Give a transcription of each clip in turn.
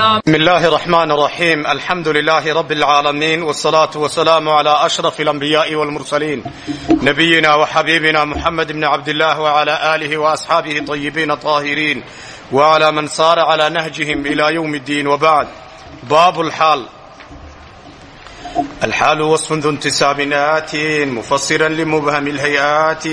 بسم الله الرحمن الرحيم الحمد لله رب العالمين والصلاة والسلام على أشرف الأنبياء والمرسلين نبينا وحبيبنا محمد بن عبد الله وعلى آله وأصحابه طيبين طاهرين وعلى من صار على نهجهم إلى يوم الدين وبعد باب الحال الحال وصف ذو انتساب آت مفسرا لمبهم الهيئات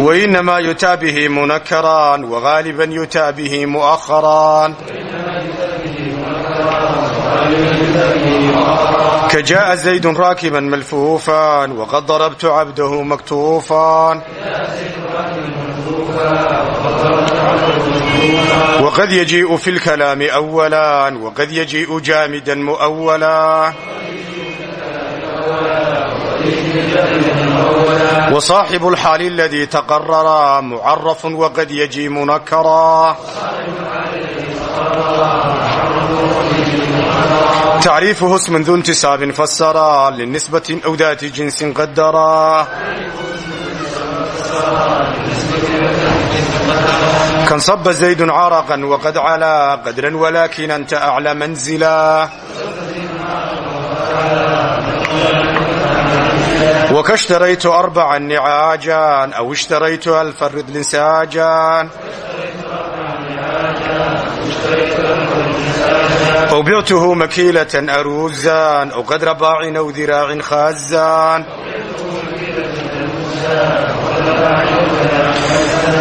وإنما يتى به منكرا وغالبا يتى به مؤخرا كجاء زيد راكبا ملفوفا وقد ضربت عبده مكتوفا وقد يجيء في الكلام أولا وقد يجيء جامدا مؤولا وصاحب الحال الذي تقرر معرف وقد يجي منكرا تعريفه اسم ذو انتساب فسرا للنسبة أو ذات جنس قدرا كان صب زيد عرقا وقد علا قدرا ولكن أنت أعلى منزلا وكاشتريت أربعا نعاجا أو اشتريت ألف الرذل ساجا أو بعته مكيلة أروزا أو قدر باع أو ذراع خازا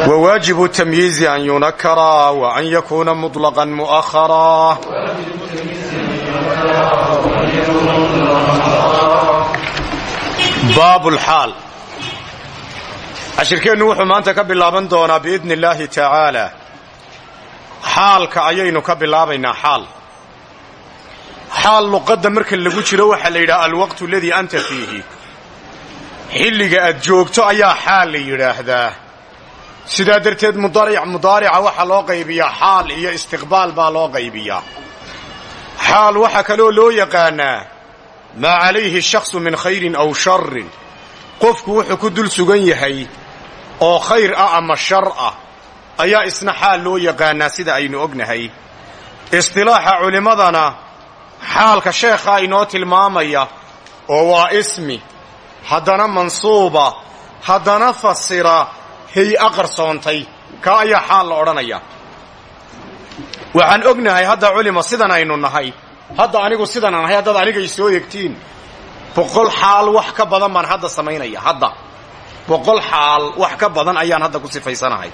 وواجب التمييز أن ينكرا وأن يكون مطلقا مؤخرا baabulxaal cashirkeennu wuxuu maanta ka bilaaban doonaa biidni illaahi tacaala xaalka ayaynu ka bilaabaynaa xaal. Xaal luqadda marka lagu jiro waxaa la yidhaha alwaqtu aladii anta fiihi. Xilliga aad joogto ayaa xaal la yidhaahdaa. Sidaa darteed mudaaric mudaarica waxaa loo qaybiyaa xaal iyo istiqbaal baa loo qaybiyaa. Xaal waxaa kaloo loo yaqaanaa maa calayhi shaksu min khayrin aw sharin qofku wuxuu ku dul sugan yahay oo khayr ah ama shar ah ayaa isna xaal loo yaqaanaa sida aynu ognahay. Istilaaxa culimmadana xaalka sheekhaa inoo tilmaamaya oo waa ismi haddana mansuuba haddana fasira hay'a qarsoontay kaa ayaa xaal la odhanaya waxaan ognahay hadda culima sidan aynu nahay hadda anigu sidanaan ahay haddaad aniga i soo egtiin. Boqol xaal wax ka badan baan hadda samaynaya hadda. Boqol xaal wax ka badan ayaan hadda ku sifaysanahay.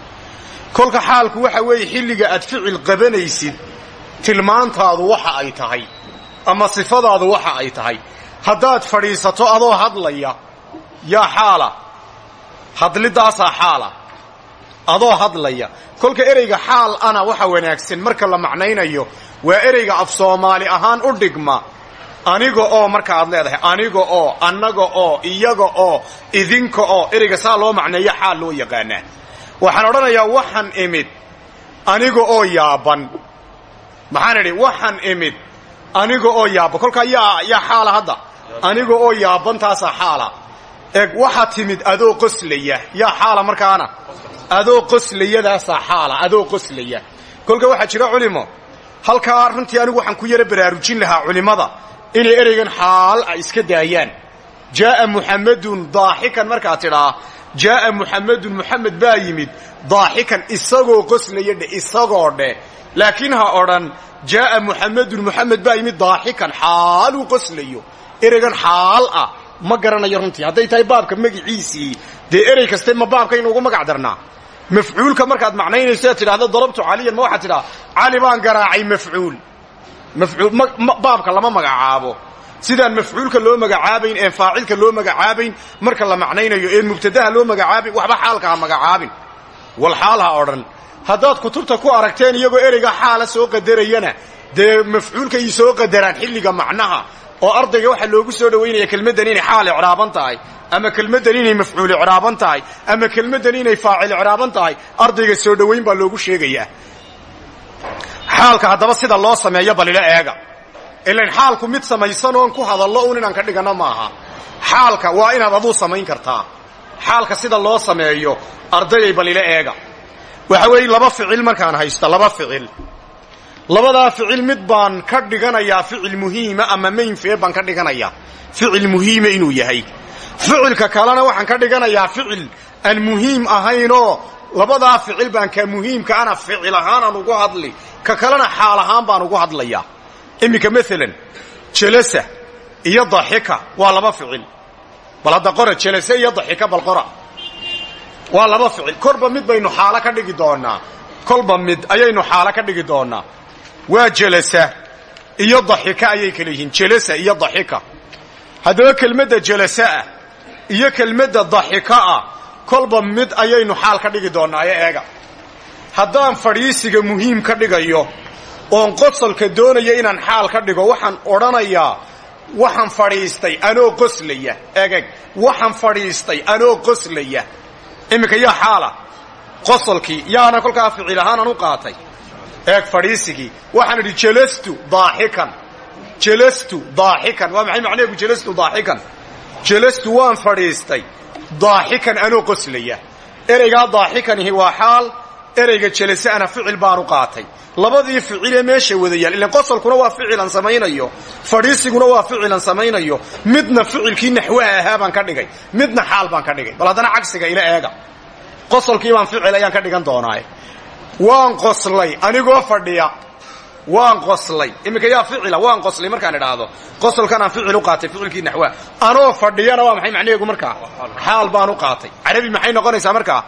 Kolka xaalku waxa weeye xilliga aad ficil qabanaysid tilmaantaadu waxa ay tahay ama sifadaadu waxa ay tahay. Haddaad fadhiisato adoo hadlaya yaa xaala hadlidaasaa xaala adoo hadlaya. Kolka ereyga xaal ana waxa wanaagsan marka la macnaynayo waa ereyga af soomaali ahaan u dhigma. Aniga oo marka aad leedahay aniga oo annaga oo iyaga oo idinka oo ereyga saa loo macneeyo xaal loo yaqaanaa. Waxaan odhanayaa waxaan imid aniga oo yaaban. Maxaan idhi waxaan imid aniga oo yaaban. Kolkaa yaa yaa xaala hadda. Aniga oo yaabantaasaa xaala. Eeg waxaa timid adoo qoslaya. Yaa xaala markaana. Adoo qoslayadaasaa xaala adoo qoslaya. Kolka waxaa jira culimo halkaa runtii anigu waxaan ku yaro baraarujin lahaa culimmada inay ereygan xaal ay iska daayaan. Jaaa muxammadun daaxikan markaad tidhaa jaaa muxammadun muxamed baa yimid daaxikan isagoo qoslaya dhe isagoo dheh laakiin ha odhan jaaa muxammadun muxamed baa yimid daaxikan xaaluu qoslayo ereygan xaal ah. Ma garanayo runtii hadday tahay baabka magiciisii dee erey kaste ma baabkaynu ugu magac darnaa mafcuulka markaad macnaynayso ead tidhahdo darabtu caliyan ma waxaad tidhaha cali baan garaacay mafcuul. Baabka lama magacaabo. Sidaan mafcuulka loo magacaabayn een faacilka loo magacaabayn marka la macnaynayo een mubtadaha loo magacaabayn waxba xaalka ha magacaabin. Wal xaal ha odhan. Haddaad kutubta ku aragteen iyagoo ereyga xaala soo qadarayana dee mafcuulkay soo qadaraan xilliga macnaha oo ardayga waxaa loogu soo dhowaynaya kelmaddan inay xaal icraaban tahay ama kelmaddan inay mafcuul icraaban tahay ama kelmaddan inay faacil icraaban tahay ardayga soo dhowayn baa loogu sheegayaa xaalka haddaba sida loo sameeyo balila eega. Ilan xaalku mid samaysan oon ku hadallo un inaan ka dhiganno maaha. Xaalka waa inaad aduu samayn kartaa. Xaalka sida loo sameeyo ardayay balila eega. Waxa weeye laba ficil markaan haysto laba ficil labadaa ficil mid baan ka dhiganayaa ficil muhiima ama mainfee baan ka dhiganayaa ficil muhiima inuu yahay. Ficilka kalena waxaan ka dhiganayaa ficil aan muhiim ahaynoo labadaa ficil baan ka muhiimka ana ficil ahaanaan ugu hadli ka kalena xaal ahaan baan ugu hadlayaa. Iminka maalan jalasa iyo daxika waa laba ficil. Bal hadda qora jalase iyo daxika bal qora. Waa laba ficil. Korba mid baynu xaalo ka dhigi doonaa kolba mid ayaynu xaalo ka dhigi doonaa waa jalasa. Iyo daxika ayay kala yihiin. Jalasa iyo daxika. Haddaba kelmadda jalasaah iyo kelmadda daxikaah kolba mid ayaynu xaal ka dhigi doonaa ee eega. Haddaan fadhiisiga muhiim ka dhigayo oon qosolka doonaya inaan xaal ka dhigo waxaan odhanayaa waxaan fadhiistay anoo qoslaya. Egeg waxaan fadhiistay anoo qoslaya. Iminka yaa xaala. Qosolkii yaana kolkaa ficil ahaanan u qaatay eeg fadhiisigii waxaan idhi jalastu daaxikan. Jalastu daaxikan. Waa maxay macnaheegu jalastu daaxikan. Jalastu waan fadhiistay. Daaxikan anoo qoslaya. Ereygaa daaxikanihi waa xaal ereyga jalaseana ficil baan u qaatay. Labadii ficilee meesha wada yaal qosolkuna waa ficilan samaynayo fadhiisiguna waa ficilan samaynayo midna ficilkii naxwaha ahaa baan ka dhigay midna xaal baan ka dhigay. Bal haddana cagsiga ila eega. Qosolkii baan ficil ayaan ka dhigan doonaaye waan qoslay anigoo fadhiya waan qoslay. Iminka yaa ficila waan qoslay markaan idhaahdo. Qosolkanaan ficil u qaatay ficilkii naxwaha anoo fadhiyana waa maxay macnaheegu markaa? Xaal baan u qaatay. Carabi maxay noqonaysaa markaa?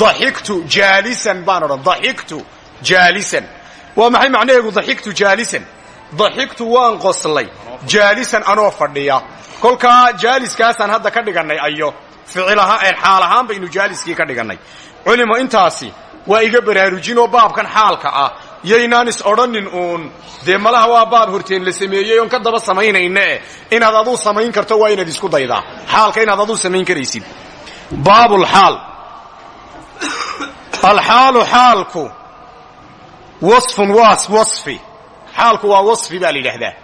Daxiktu jaalisan baan odhan daxiktu jaalisan. Waa maxay macnaheegu daxiktu jaalisan? Daxiktu waan qoslay jaalisan anoo fadhiya. Kolkaa jaaliskaasaan hadda ka dhigannay ayo ficil ahaan xaal ahaan baynu jaaliskii ka dhigannay. Culimo intaasi waa iga baraarujinoo baabkan xaalka ah. Yaynaan is odhanin uun. Dee malaha waa baab horteen la sameeyey oon ka daba samaynayne inaad aduu samayn karto waa inaad isku daydaa. Xaalka inaad aduu samayn karaysid. Baabulxaal alxaalu xaalku wasfun wasfi. Xaalku waa wasfi baa la yidhaahdaa.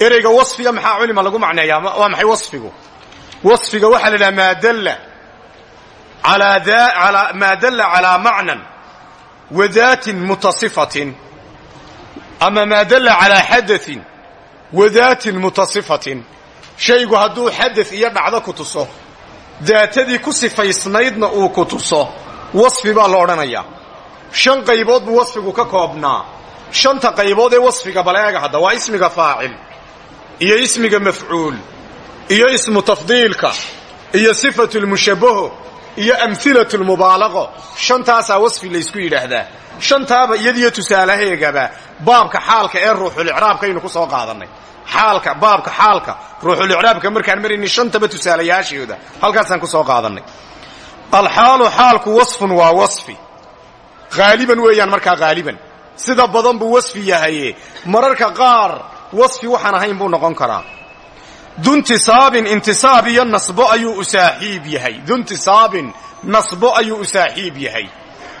Ereyga wasfiga maxaa culima lagu macneeyaa? Waa maxay wasfigu? Wasfiga waxaa la yidhaha maa dalla maa dalla calaa macnan wa daatin mutasifatin ama maa dalla calaa xadain wa daatin mutasifatin shaygu hadduu xadad iyo dhacdo ku tuso daatadii ku sifaysnaydna uu ku tuso wasfi baa la odhanayaa shan qaybood buu wasfigu ka koobnaa shanta qaybood ee wasfiga baleega hadda waa ismiga faacil iyo ismiga mafcuul iyo ismu tafdiilka iyo sifatu lmushabaho iyo amhilatu lmubaalaqo shantaasaa wasfi laysku yidhaahdaa. Shantaaba iyadiyo tusaalaheegaba baabka xaalka ee ruuxulicraabkaynu ku soo qaadannay. Xaalka baabka xaalka ruuxulicraabka markaan marayni shantaba tusaalayaashooda halkaasaan ku soo qaadannay. Alxaalu xaalku wasfun waa wasfi. Haaliban weeyaan markaa haaliban sida badan buu wasfi yahaye mararka qaar wasfi waxaan ahayn buu noqon karaa duntisaabin intisaab iyo nasbo ayuu u saaxiib yahay. Duntisaabin nasbo ayuu u saaxiib yahay.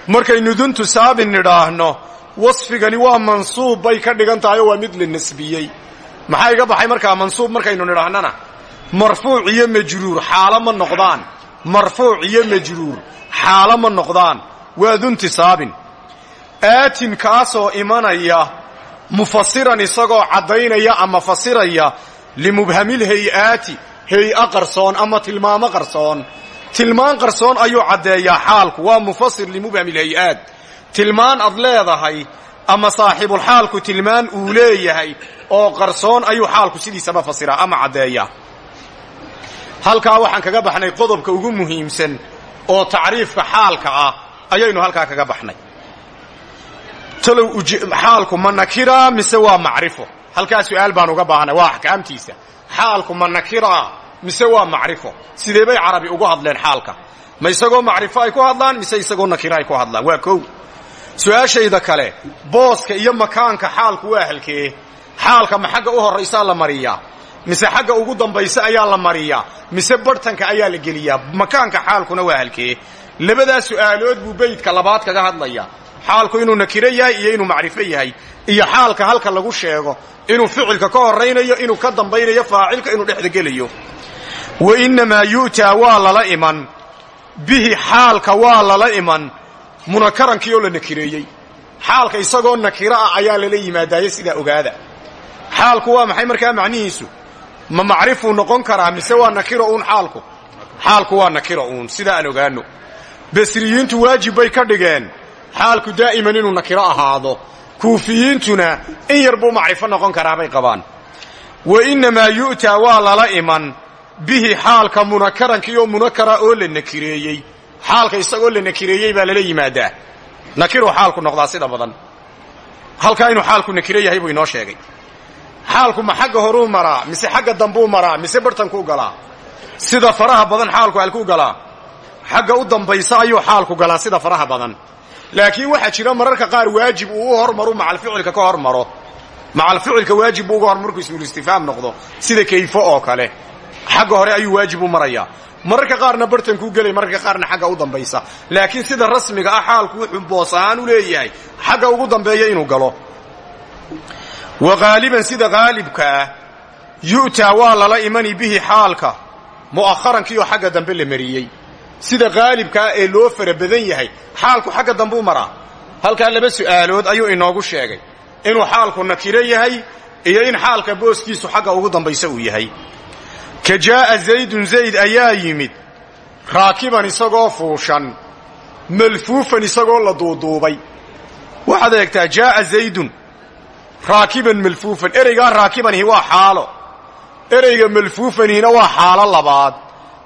Markaynu duntisaabin nidhaahno wasfigani waa mansuub bay ka dhigan tahay waa mid la nasbiyey maxaa iga baxay markaa mansuub markaynu nidhaahnana? Marfuuc iyo majruur xaalo ma noqdaan. Marfuuc iyo majruur xaalo ma noqdaan. Waa duntisaabin aatin kaasoo imanaya mufasiran isagoo caddaynaya ama fasiraya limubhamil hay'aati hay'a qarsoon ama tilmaamo qarsoon tilmaan qarsoon ayuu caddeeyaa xaalku waa mufasir limubhamil hay'aat tilmaan ad leedahay ama saaxibulxaalku tilmaan uu leeyahay oo qarsoon ayuu xaalku sidiisaba fasiraa ama caddeeyaa halkaa waxaan kaga baxnay qodobka ugu muhiimsan oo tacriifka xaalka ah ayaynu halkaa kaga baxnay talow xaalku ma nakira mise waa macrifo halkaa su'aal baan uga baahnay waa axkaamtiisa. Xaalku ma nakira mise waa macrifo? Sidee bay carabi ugu hadleen xaalka? Ma isagoo macrifo ay ku hadlaan mise isagoo nakira ay ku hadlaan? Waa kow. Su'aashayda kale booska iyo makaanka xaalku waa halkee. Xaalka ma xagga u horraysaa la mariyaa? Mise xagga ugu dambaysa ayaa la mariyaa? Mise barhtanka ayaa la geliyaa? Makaanka xaalkuna waa halkee. Labadaa su'aalood buu beydka labaad kaga hadlaya xaalku inuu nakiro yahay iyo inuu macrifo yahay iyo xaalka halka lagu sheego inuu ficilka ka horaynayo inuu ka dambaynayo faacilka inuu dhexda gelayo. Wa innamaa yu'taa waa lala iman. Bihi xaalka waa lala iman. Munakarankii oo la nakireeyey. Xaalka isagoo nakiro ah ayaa lala yimaadaaye sidaa ogaada. Xaalku waa maxay markaa macnihiisu? Ma macrifuu noqon karaa mise waa nakiro uun xaalku? Xaalku waa nakiro uun sidaa aan ogaano basriyiintu waajib bay ka dhigeen. Xaalku daa'iman inuu nakiro ahaado kuufiyiintuna in yar buu macrifo noqon karaa qabaan. Wa innamaa yu'taa waa lala iman bihi xaalka munakarankiioo munakara oo la nakireeyey. Xaalka isagoo la nakireeyey baa lala yimaadaa. Nakiruu xaalku noqdaa sida badan. Halkaa inuu xaalku nakiro yahay buu inoo sheegay. Xaalku ma xagga horuu maraa mise xagga dambuu maraa mise bartankuu galaa? Sida faraha badan xaalku halkuu galaa? Xagga u dambaysa ayuu xaalku galaa sida faraha badan laakiin waxaa jira mararka qaar waajib uu u hormaru macalficilka ka hormaro. Macalficilka waajib buu uga hormar markuu noqdo sida kayfo oo kale. Xagga hore ayuu waajib u marayaa mararka qaarna bartankuu gelay mararka qaarna xagga u dambaysa. Laakiin sida rasmiga ah xaalku wuxuu boos ahaan u leeyahay xagga ugu dambeeya inuu galo. Wa haaliban sida haalibka ah yu'taa waa lala imani bihi xaalka mu'aharankiioo xagga dambe la mariyey sida haalibkaa ee loo fara badan yahay xaalku xagga dambuu maraa. Halkaa laba su'aalood ayuu inoogu sheegay. Inuu xaalku nakiro yahay iyo in xaalka booskiisu xagga ugu dambaysa uu yahay. Ka jaa'a zaydun zayd ayaa yimid raakiban isagoo fuushan malfuufan isagoo la duuduubay. Waxaad eegtaa jaa'a zaydun raakiban malfuufan ereygaa raakibanihi waa xaalo. Ereyga malfuufanihina waa xaalo labaad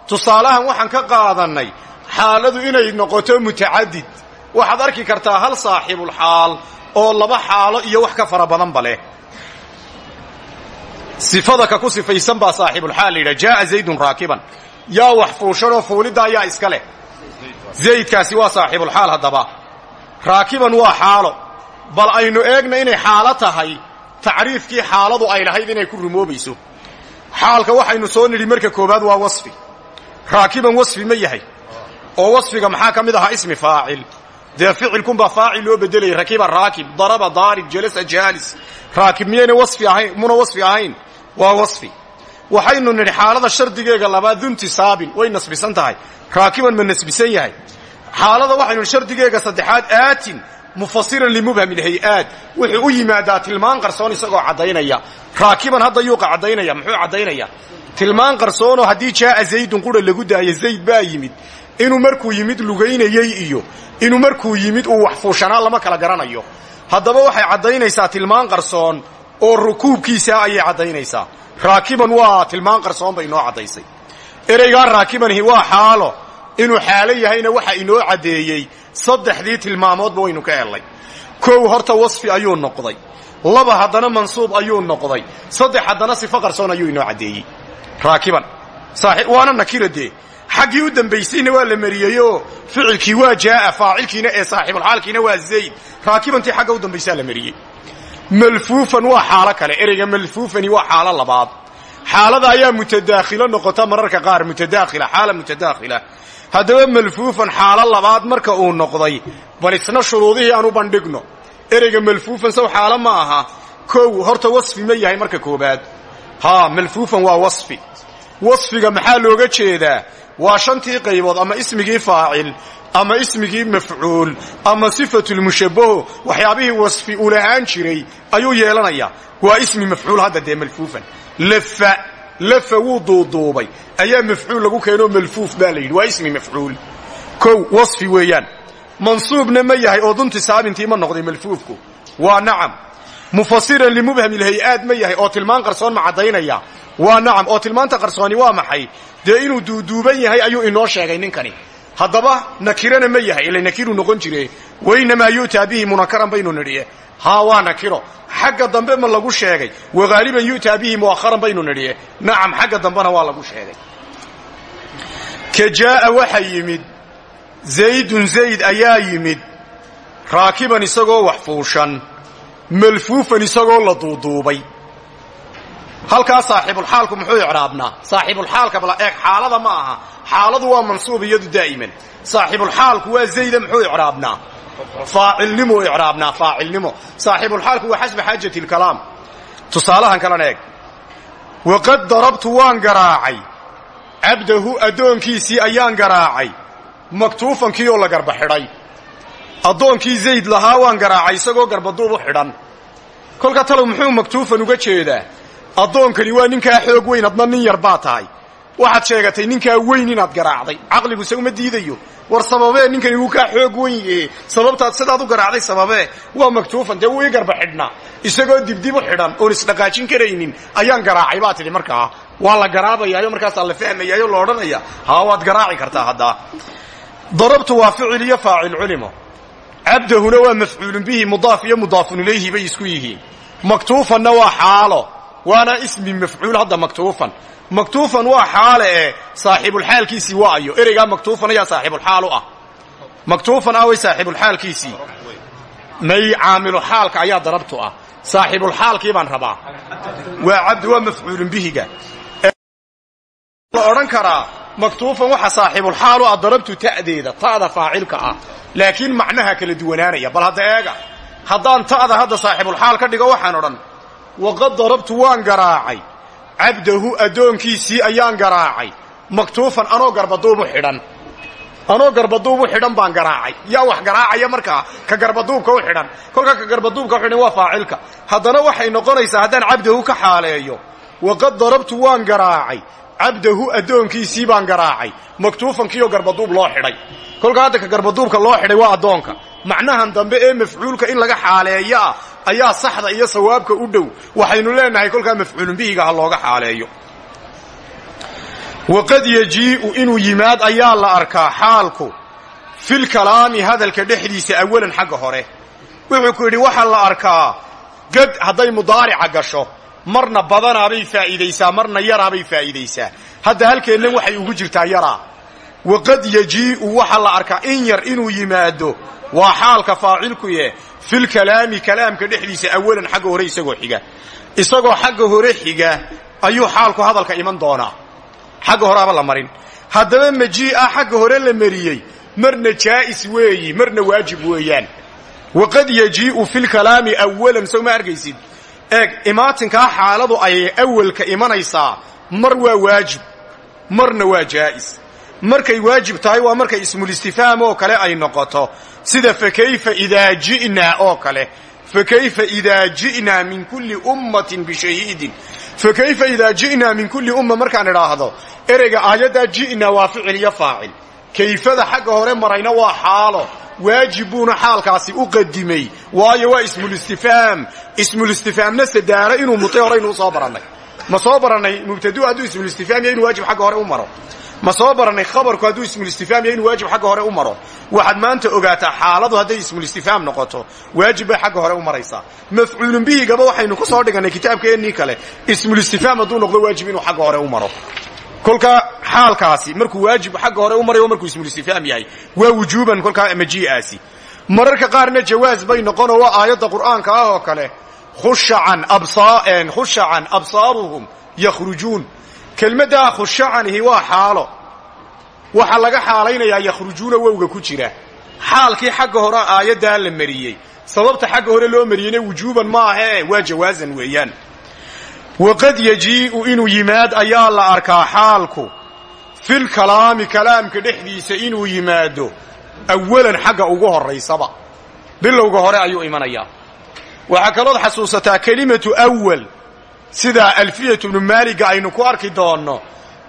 tusaalahan waxaan ka qaadannay xaaladu inay noqoto mutacadid. Waxaad arki kartaa hal saaxibulxaal oo laba xaalo iyo wax ka fara badanba leh. Sifada ka ku sifaysan baa saaxibulxaal la yidhaha jaa'a zaydun raakiban. Yaa wax fuushanoo fuuliddaa yaa iska leh. Zaydkaasi waa saaxibulxaal haddaba. Raakiban waa xaalo. Bal aynu eegna inay xaalo tahay tacriifkii xaaladu ay lahayd inay ku rumoobayso. Xaalka waxaynu soo nidhi marka koowaad waa wasfi raakiban wasfi ma yahay. Oo wasfiga maxaa ka mid ahaa ismi faacil. Dee ficilkunbaa faacil loo bedelayay rakiba raakib daraba daarib jalasa jaalis raakib miyayna wasfi ahayn muna wasfi ahayn? Waa wasfi. Waxaynu nidhi xaalada shardigeega labaad duntisaabin way nasbisan tahay. Raakiban ma nasbisan yahay. Xaalada waxaynu shardigeega saddexaad aatin mufasiran limubham ilhay-aad wuxuu u tilmaan qarsoon isagoo caddaynaya. Raakiban hadda yuuqa caddaynaya muxuu caddaynaya tilmaan qarsoonoo haddii jaa'a zaydun qura lagu daayo zayd baa yimid. Inuu markuu yimid lugaynayey iyo inuu markuu yimid uu wax fuushanaa lama kala garanayo. Haddaba waxay caddaynaysaa tilmaan qarsoon oo rukuubkiisaa ayay caddaynaysaa. Raakiban waa tilmaan qarsoon bay inoo caddaysay. Ereygaa raakibanihi waa xaalo. Inuu xaalo yahayna waxa inoo caddeeyey saddexdii tilmaamoodba waynu ka hellay kow horta wasfi ayuu noqday. Laba haddana mansuub ayuu noqday. Saddex haddana sifo qarsoon ayuu inoo caddeeyey raakiban. Waana nakira dee xaggii u dambaysayna waa la mariyeyoo ficilkii waa jaa'a faacilkiina ee saaxibulxaalkiina waa zayd. Raakibantii xagga u dambaysaa la mariyey. Malfuufan waa xaalo kale ereyga malfuufani waa xaalo labaad. Xaalada ayaa mutadaakhilo noqota mararka qaar mutadaakhila xaala mutadaakhila. Haddaba malfuufan xaalo labaad marka uu noqday bal isna shuruudihii aan u bandhigno. Ereyga malfuufan saw xaalo ma aha. Kow horta wasfi ma yahay marka koobaad. Haa malfuufan waa wasfi wasfiga maxaa looga jeedaa? Waa shantii qaybood ama ismigii faacil ama ismigii mafcuul ama sifatulmushabbaho waxyaabihii wasfi uu lahaan jiray ayuu yeelanayaa waa ismi mafcuul hadda dee malfuufan. Lafa lafa wuu duuduubay. Ayaa mafcuul lagu keenoo malfuuf baa la yidhi. Waa ismi mafcuul. Kow wasfi weeyaan. Mansuubna ma yahay oo duntisaabintii ma noqday malfuufku. Waa nacam. Mufasiran limubham ilhay-aad ma yahay oo tilmaan qarsoon ma caddaynaya waa nacam oo tilmaanta qarsooni waa maxay? Dee inuu duuduuban yahay ayuu inoo sheegay ninkani. Haddaba nakirana ma yahay ila nakiru noqon jire wainamaa yu'taa bihi munakaran baynu nidhiye haa waa nakiro. Xagga dambe ma lagu sheegay. Waghaaliban yu'taa bihi mu'aharan baynu nidhiye nacam xagga dambena waa lagu sheegay. Ka jaa'a waxa yimid. Zaydun zayd ayaa yimid. Raakiban isagoo wax fuushan. Malfuufan isagoo la duuduubay halkaa saaxibulxaalku muxuu icraabnaa. Saaxibulxaalka bala eeg xaalada ma aha. Xaaladu waa mansuub iyadu daa'iman. Saaxibulxaalku waa zayda muxuu icraabnaa. Faacilnimo icraabnaa faacilnimo. Saaxibulxaalku waa xasba xaajati lkalaam tusaalahan kalena eeg. Waqad darabtu waan garaacay. Cabdahu addoonkiisii ayaan garaacay. Maktuufankii oo la garba xidhay. Addoonkii zayd lahaa waan garaacay isagoo garbaduub u xidhan. Kolka talow muxuu maktuufan uga jeedaa addoonkani waa ninkaa xoog weyn adna nin yar baa tahay. Waxaad sheegatay ninkaa weyn inaad garaacday. Caqliguse uma diidayo. War sababee ninkani wuu kaa xoog weyn yahe sababtaad sidaad u garaacday sababee? Waa maktuufan dee wuu garba xidhnaa. Isagoo dibdib u xidhan oon isdhaqaajin karaynin ayaan garaacay baa tidhi markaa. Waa la garaabayaayo markaasaa la fahmayaayo la odhanaya. Haa waad garaaci kartaa haddaa darabtu waa ficil iyo faacil culimo. Cabdahuna waa mafcuulun bihi mudaaf iyo mudaafun ilayhi bay isku yihiin. Maktuufanna waa xaalo waana ismi mafcuul hadda maktuufan. Maktuufan waa xaale ee saaxibulxaalkiisii waayo ereygaa maktuufan ayaa saaxibulxaal u ah. Maktuufan ah way saaxibulxaalkiisii may caamilu xaalka ayaa darabtu ah. Saaxibulxaalkii baan rabaa. Waa cabdi waa mafcuulun bihiga. La odhan karaa maktuufan waxa saaxibulxaal u ah darabtu ta'deeda ta'da faacilka ah. Laakiin macnaha kala duwanaanaya. Bal hadda eega haddaan ta'da hadda saaxibulxaal ka dhigo waxaan odhan waqad darabtu waan garaacay. Cabdahu addoonkiisii ayaan garaacay. Maktuufan anoo garbaduubu xidhan. Anoo garbaduubu xidhan baan garaacay. Yaa wax garaacaya markaa ka garbaduubka u xidhan. Kolka ka garbaduubka u xidhan waa faacilka. Haddana waxay noqonaysaa haddaan cabdahu ka xaaleeyo. Waqad darabtu waan garaacay. Cabdahu addoonkiisii baan garaacay. Maktuufankiioo garbaduub loo xidhay. Kolka hadda ka garbaduubka loo xidhay waa addoonka. Macnahan dambe ee mafcuulka in laga xaaleeyo ayaa saxda iyo sawaabka u dhow. Waxaynu leenahay kolkaa mafcuulun bihiga ha looga xaaleeyo. Waqad yajii'u inuu yimaad ayaa la arkaa xaalku filkalaami hadalka dhexdiisa awalan xagga hore. Wuxuu ku yidhi waxaa la arkaa gad hadday mudaarica gasho marna badanaabay faa'iidaysaa marna yaraabay faa'iidaysaa. Hadda halkeennan waxay ugu jirtaa yaraa. Waqad yajii'u waxaa la arkaa in yar inuu yimaado waa xaalka faacilkuye filkalaami kalaamka dhexdiisa awalan xagga hore isagoo xiga. Isagoo xagga hore xiga ayuu xaalku hadalka iman doonaa. Xagga horeaba la marin. Haddaba majii'a xagga hore la mariyey. Marna jaa'is weeyi marna waajib weeyaan. Waqad yajii'u filkalaami awalan sow ma arkaysid eeg imaatinkaa xaaladu ay awalka imanaysaa. Mar waa waajib marna waa jaa'is markay waajib tahay waa markay ismulistifhaam oo kale ay noqoto. Sida fakayfa idaa ji'naa oo kale. Fakayfa idaa ji'naa min kulli ummatin bishahiidin fakayfa idaa ji'naa min kulli umma markaan idhaahdo ereyga aayaddaa ji'naa waa ficil iyo faacil. Kayfada xagga hore marayna waa xaalo. Waajib buuna xaalkaasi u qadimay. Waayo waa ismulistifhaam ismulistifhaamna sadaaro inuu mutay horeynuu soo barannay. Ma soo barannay? Mubtadu hadduu ismulistifhaam yahay inuu waajib xagga hore u maro ma soo barannay khabarku hadduu ismulistifhaam yahay inuu waajib xagga hore u maro? Waxaad maanta ogaataa xaaladu hadday ismulistifhaam noqoto waajib bay hore u maraysaa. Mafcuulun bihigaba waxaynu ku soo dhigannay kitaabkeennii kale. Ismulistifhaam hadduu noqdo waajib inuu xagga hore u maro. Kolka xaalkaasi markuu waajib xagga hore u marayo markuu ismulistifhaam yahay waa wujuuban kolkaa majii'aasi mararka qaarna jawaas bay noqonoo waa aayadda qur'aanka ah oo kale khushacan absaaruhum yakhrujuun kelmaddaa khushacanihi waa xaalo. Waxaa laga xaalaynayaa yakhrujuuna wowga ku jira. Xaalkii xagga hore aayaddaa la mariyey. Sababta xagga hore loo mariyeyna wujuuban maahee waa jawaasan weeyaan. Waqad yajii'u inuu yimaad ayaa la arkaa xaalku. Filkalaami kalaamka dhexdiisa inuu yimaado awalan xagga ugu horaysaba bilowga hore ayuu imanayaa waxaa kalood xasuusataa kelimatu awal sida alfiyatu bnu maaliga aynu ku arki doonno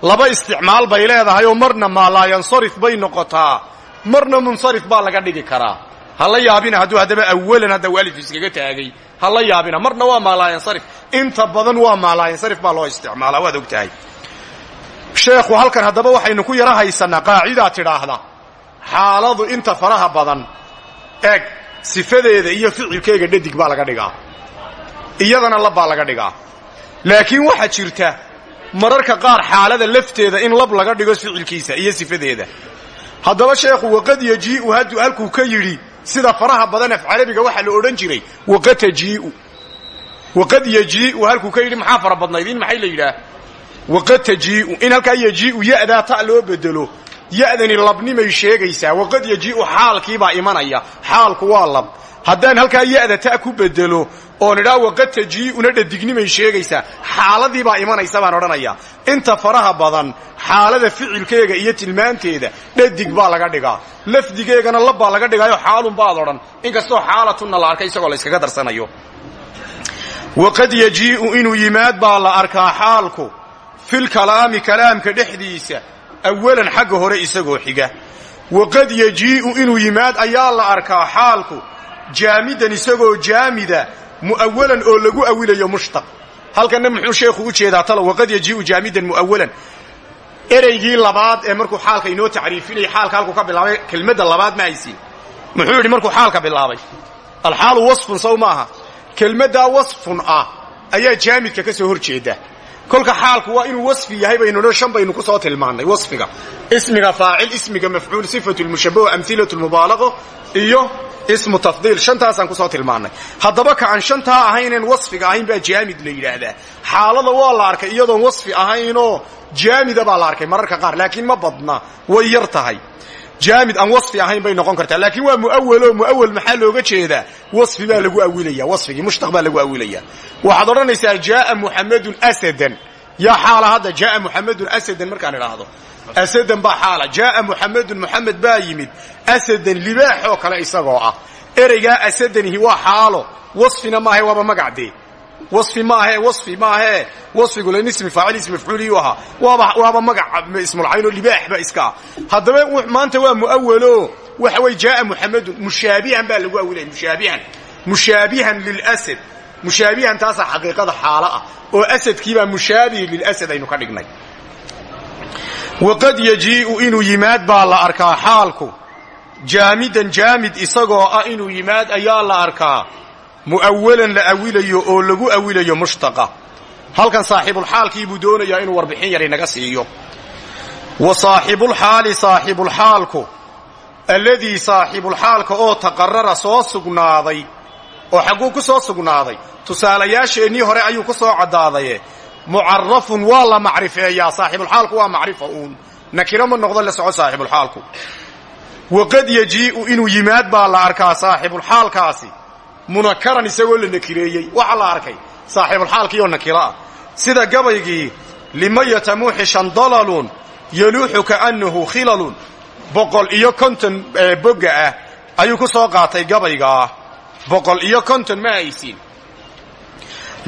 laba isticmaal bay leedahay oo marna maalaayansarif bay noqotaa. Marna munsarif baa laga dhigi karaa. Ha la yaabina hadduu haddaba awalan hadda alif iskaga taagay. Ha la yaabina. Marna waa maalaayansarif inta badan waa maalaayansarif baa loo isticmaalaa. Waad og tahay sheekhu halkan haddaba waxaynu ku yara haysanaa qaacidaa tidhaahda. Xaaladu inta faraha badan eeg sifadeeda iyo ficilkeega dhadig baa laga dhigaa. Iyadana lab baa laga dhigaa laakiin waxaa jirta mararka qaar xaalada lafteeda in lab laga dhigo ficilkiisa iyo sifadeeda. Haddaba sheekhu waqad yajii'u hadduu halkuu ka yidhi sida faraha badan af carabiga waxaa la odhan jiray waqad tajii'u waqad yajii'u halkuu ka yidhi maxaa fara badnayd? In maxay la waqad tajii'u in halkaa yajii'u ya'daa ta loo bedelo ya'dani labnimay sheegaysaa waqad yajii'u xaalkiibaa imanaya. Xaalku waa lab haddaan halkaa ya'da ta ku bedelo oon idhaa waqad tajii'una dhadignimay sheegaysaa xaaladii baa imanaysa baan odhanayaa inta faraha badan xaalada ficilkeega iyo tilmaanteeda dhadig baa laga dhigaa. Lafdigeegana labbaa laga dhigaayo xaalun baad odhan. Inkastoo xaalatunna la arkay isagoo la yskaga darsanayo. Waqad yajii'u inuu yimaad baa la arkaa xaalku. Filkalaami kalaamka dhexdiisa awalan xagga hore isagoo xiga. Waqad yajii'u inuu yimaad ayaa la arkaa xaalku jaamidan isagoo jaamida mu'awalan oo lagu awilayo mushtaq. Halkanna muxuu sheekhu u jeedaa talo waqad yajii'u jaamidan mu'awalan. Ereygii labaad ee markuu xaalka inoo tacriifinaya xaalka halkuu ka bilaabay kelmadda labaad ma haysiin. Muxuu yidhi markuu xaalka bilaabay alxaalu wasfun sow maaha kelmaddaa wasfun ah ayaa jaamidka ka soo hor jeeda. Kolka xaalku waa inuu wasfi yahay baynunoo shan baynu ku soo tilmaannay wasfiga. Ismiga faacil ismiga mafcuul sifatu lmushabaho amhilatu lmubaalaqo iyo ismu tafdiil shantaasaan ku soo tilmaannay. Haddaba ka aan shantaa ahaynen wasfiga ahayn baa jaamid la yidhaahdaa. Xaalada waa la arkay iyadoon wasfi ahaynoo jaamida baa la arkay mararka qaar. Laakiin ma badna way yar tahay. Jaamid aan wasfi ahayn bay noqon kartaa. Laakiin waa muawalo muawal maxaa looga jeedaa? Wasfi baa lagu awilaya wasfigii mushtaq baa lagu awilaya waxaad odhanaysaa jaaa muxamedun asadan. Yaa xaala hadda jaaa muxamedun asadan markaan idhaahdo asadan baa xaala. Jaaa muxamedun muxamed baa yimid. Asadan libaaxoo kale isagoo ah. Ereygaa asadanihi waa xaalo. Wasfina maahe waaba magacdee wasfi maahe wasfi maahe. Wasfigu len ismi faacil ismi mafcuuliyuu ahaa. Waaba magac ismulcaynoo libaax ba iska ah. Haddaba maanta waa muawalo waxa wey jaaa muxamedun mushaabihan baa lagu awilaya mushaabihan. Mushaabihan lilasad mushaabihan taasaa xaqiiqada xaalo ah. Oo asadkiibaa mushaabihi lilasad aynu ka dhignay waqad yajii'u inuu yimaad baa la arkaa xaalku jaamidan jaamid isagoo ah inuu yimaad ayaa la arkaa mu'awalan la awilayo oo lagu awilayo mushtaqa halkan saaxibulxaalkii buu doonayaa inuu warbixin yar inaga siiyo wa saaxibulxaali saaxibulxaalku alladii saaxibulxaalka oo taqarara soo sugnaaday oo xagguu ku soo sugnaaday tusaalayaasheennii hore ayuu ku soo caddaadaye mucarafun waa la macrifeeyaa saaxibulxaalku waa macrifa uun. Nakiro ma noqdo la soco saaxibulxaalku. Waqad yajii'u inuu yimaad baa la arkaa saaxibulxaalkaasi. Munakaran isagoo la nakireeyey waxaa la arkay. Saaxibulxaalkii oo nakiro ah. Sida gabaygii limayata muuxishan dalalun yaluuxu kaannahu khilalun. Boqol iyo konton bogga ah ayuu ku soo qaatay gabaygaa boqol iyo konton ma haysiin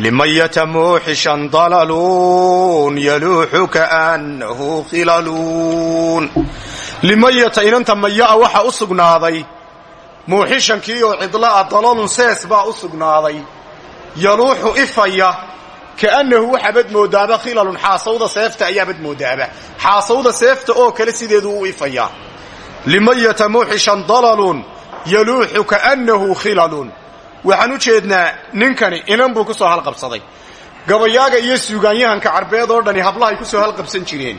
limayata muuxishan dalalun yaluuxu kaannahu khilalun limayata inanta mayaa waxa u sugnaaday muuxishankii oo cidla'a dalalun sees baa u sugnaaday yaluuxu ifaya ka'annahu waxaabad moodaaba khilalun xaasawda seefta ayaabad moodaaba xaasawda seefta oo kale sideedu u ifayaa limayata muuxishan dalalun yaluuxu ka'annahu khilalun waxaan u jeednaa ninkani inan buu ku soo halqabsaday. Gabayaaga iyo suugaanyahanka carbeed oo dhani hablahay ku soo halqabsan jireen.